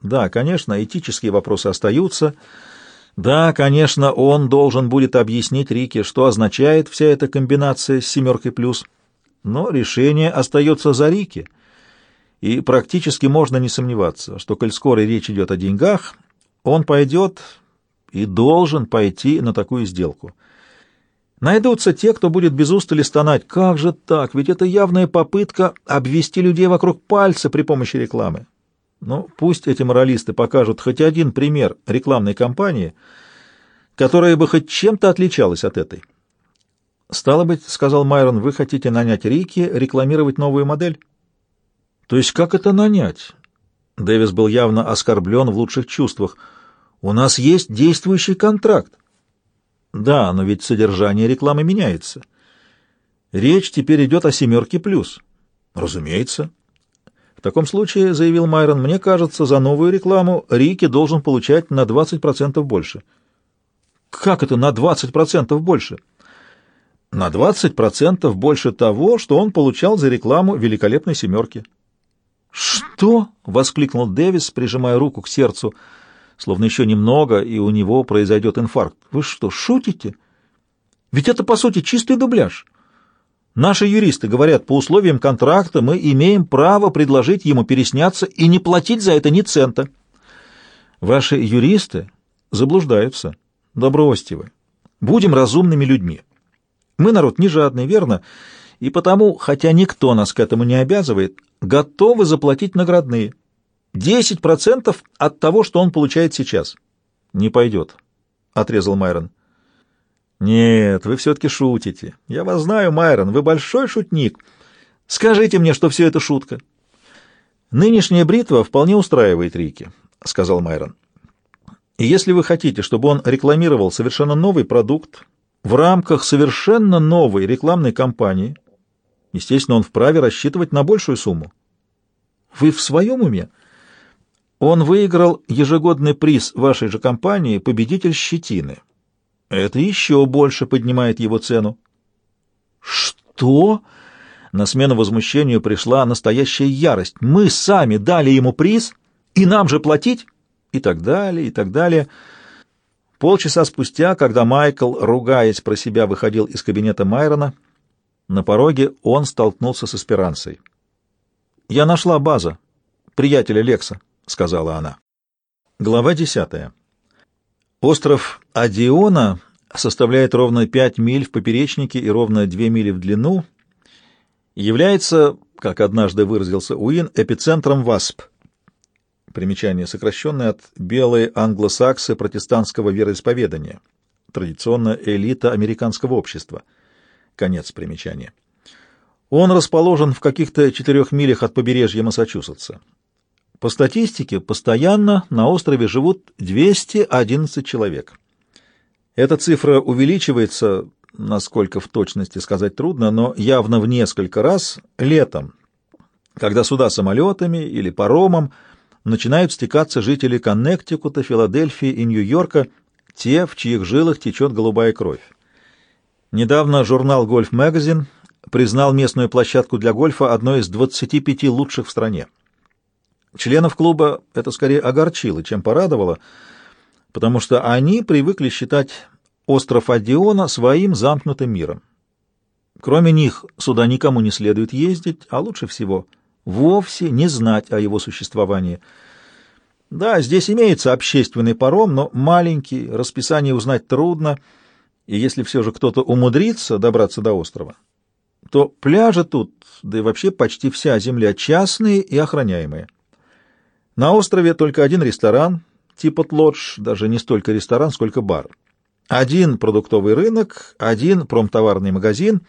Да, конечно, этические вопросы остаются. Да, конечно, он должен будет объяснить Рике, что означает вся эта комбинация с семеркой плюс. Но решение остается за Рике. И практически можно не сомневаться, что, коль скоро речь идет о деньгах, он пойдет и должен пойти на такую сделку. Найдутся те, кто будет без устали стонать. Как же так? Ведь это явная попытка обвести людей вокруг пальца при помощи рекламы. Ну, пусть эти моралисты покажут хоть один пример рекламной кампании, которая бы хоть чем-то отличалась от этой. «Стало быть, — сказал Майрон, — вы хотите нанять Рики рекламировать новую модель?» «То есть как это нанять?» Дэвис был явно оскорблен в лучших чувствах. «У нас есть действующий контракт». «Да, но ведь содержание рекламы меняется. Речь теперь идет о «семерке плюс». «Разумеется». В таком случае, — заявил Майрон, — мне кажется, за новую рекламу Рики должен получать на 20% больше. Как это на 20% больше? На 20% больше того, что он получал за рекламу великолепной семерки. Что? — воскликнул Дэвис, прижимая руку к сердцу, словно еще немного, и у него произойдет инфаркт. Вы что, шутите? Ведь это, по сути, чистый дубляж. Наши юристы говорят, по условиям контракта мы имеем право предложить ему пересняться и не платить за это ни цента. Ваши юристы заблуждаются. Добросьте вы. Будем разумными людьми. Мы народ не жадный, верно? И потому, хотя никто нас к этому не обязывает, готовы заплатить наградные. 10% от того, что он получает сейчас. Не пойдет, — отрезал Майрон. «Нет, вы все-таки шутите. Я вас знаю, Майрон, вы большой шутник. Скажите мне, что все это шутка». «Нынешняя бритва вполне устраивает Рики», — сказал Майрон. «И если вы хотите, чтобы он рекламировал совершенно новый продукт в рамках совершенно новой рекламной кампании, естественно, он вправе рассчитывать на большую сумму». «Вы в своем уме?» «Он выиграл ежегодный приз вашей же компании «Победитель щетины». Это еще больше поднимает его цену. Что? На смену возмущению пришла настоящая ярость. Мы сами дали ему приз, и нам же платить? И так далее, и так далее. Полчаса спустя, когда Майкл, ругаясь про себя, выходил из кабинета Майрона, на пороге он столкнулся с эсперанцей. «Я нашла база, приятеля Лекса», — сказала она. Глава десятая. Остров Адиона составляет ровно 5 миль в поперечнике и ровно 2 мили в длину, является, как однажды выразился Уин, эпицентром ВАСП. Примечание сокращенное от белой англосаксы протестантского вероисповедания, традиционно элита американского общества. Конец примечания. Он расположен в каких-то четырех милях от побережья Массачусетса. По статистике, постоянно на острове живут 211 человек. Эта цифра увеличивается, насколько в точности сказать трудно, но явно в несколько раз летом, когда сюда самолетами или паромом начинают стекаться жители Коннектикута, Филадельфии и Нью-Йорка, те, в чьих жилах течет голубая кровь. Недавно журнал «Гольф Магазин» признал местную площадку для гольфа одной из 25 лучших в стране. Членов клуба это скорее огорчило, чем порадовало, потому что они привыкли считать остров Адиона своим замкнутым миром. Кроме них сюда никому не следует ездить, а лучше всего вовсе не знать о его существовании. Да, здесь имеется общественный паром, но маленький, расписание узнать трудно, и если все же кто-то умудрится добраться до острова, то пляжи тут, да и вообще почти вся земля частные и охраняемые. На острове только один ресторан, типа лодж, даже не столько ресторан, сколько бар. Один продуктовый рынок, один промтоварный магазин,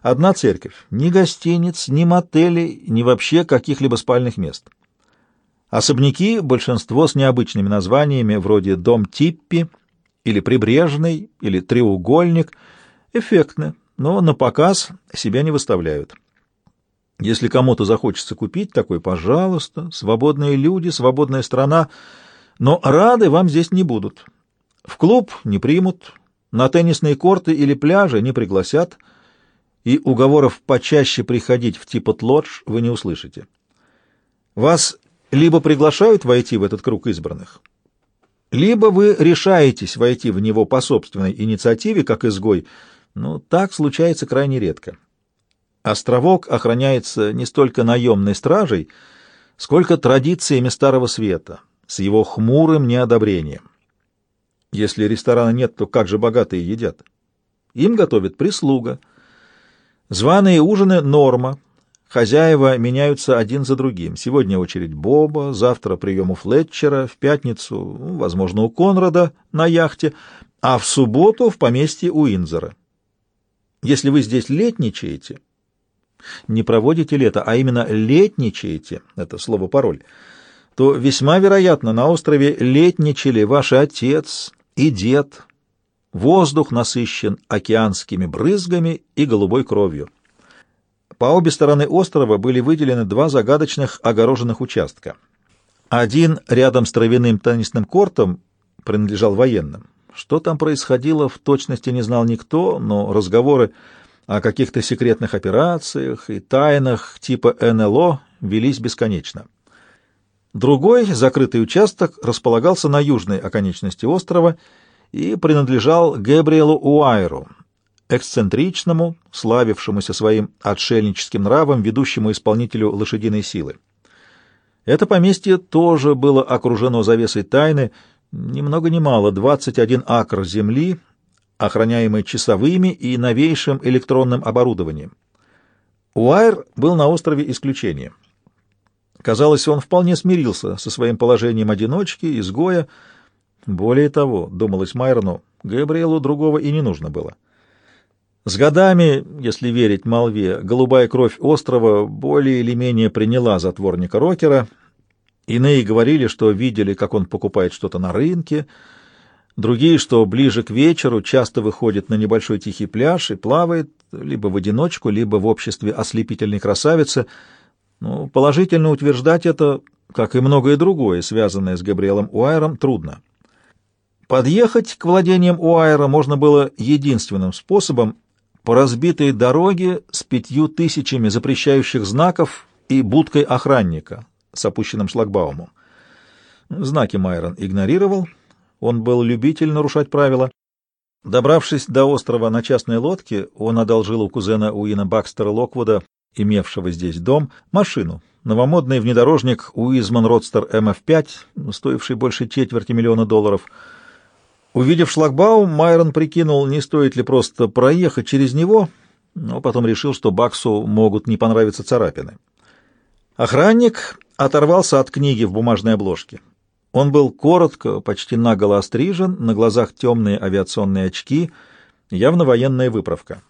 одна церковь. Ни гостиниц, ни мотелей, ни вообще каких-либо спальных мест. Особняки, большинство с необычными названиями, вроде «Дом Типпи» или «Прибрежный» или «Треугольник», эффектны, но на показ себя не выставляют. Если кому-то захочется купить такой, пожалуйста, свободные люди, свободная страна, но рады вам здесь не будут. В клуб не примут, на теннисные корты или пляжи не пригласят, и уговоров почаще приходить в Типот-Лодж вы не услышите. Вас либо приглашают войти в этот круг избранных, либо вы решаетесь войти в него по собственной инициативе, как изгой, но так случается крайне редко. Островок охраняется не столько наемной стражей, сколько традициями Старого Света, с его хмурым неодобрением. Если ресторана нет, то как же богатые едят? Им готовит прислуга. Званые ужины — норма. Хозяева меняются один за другим. Сегодня очередь Боба, завтра прием у Флетчера, в пятницу, возможно, у Конрада на яхте, а в субботу в поместье у Инзера. Если вы здесь летничаете, не проводите лето, а именно летничаете, это слово-пароль, то весьма вероятно на острове летничали ваш отец и дед. Воздух насыщен океанскими брызгами и голубой кровью. По обе стороны острова были выделены два загадочных огороженных участка. Один рядом с травяным теннисным кортом принадлежал военным. Что там происходило, в точности не знал никто, но разговоры о каких-то секретных операциях и тайнах типа НЛО велись бесконечно. Другой закрытый участок располагался на южной оконечности острова и принадлежал Габриэлу Уайру, эксцентричному, славившемуся своим отшельническим нравом, ведущему исполнителю лошадиной силы. Это поместье тоже было окружено завесой тайны, ни много ни мало, 21 акр земли, охраняемый часовыми и новейшим электронным оборудованием. Уайр был на острове исключением. Казалось, он вполне смирился со своим положением одиночки, изгоя. Более того, думалось Майрону, Габриэлу другого и не нужно было. С годами, если верить молве, голубая кровь острова более или менее приняла затворника Рокера — Иные говорили, что видели, как он покупает что-то на рынке, другие, что ближе к вечеру часто выходит на небольшой тихий пляж и плавает либо в одиночку, либо в обществе ослепительной красавицы. Но ну, положительно утверждать это, как и многое другое, связанное с Габриэлом Уайром, трудно. Подъехать к владениям Уайра можно было единственным способом по разбитой дороге с пятью тысячами запрещающих знаков и будкой охранника, с опущенным шлагбаумом. Знаки Майрон игнорировал, он был любитель нарушать правила. Добравшись до острова на частной лодке, он одолжил у кузена Уина Бакстера Локвуда, имевшего здесь дом, машину, новомодный внедорожник Уизман Родстер МФ-5, стоивший больше четверти миллиона долларов. Увидев шлагбаум, Майрон прикинул, не стоит ли просто проехать через него, но потом решил, что Баксу могут не понравиться царапины. Охранник оторвался от книги в бумажной обложке. Он был коротко, почти наголо острижен, на глазах темные авиационные очки, явно военная выправка.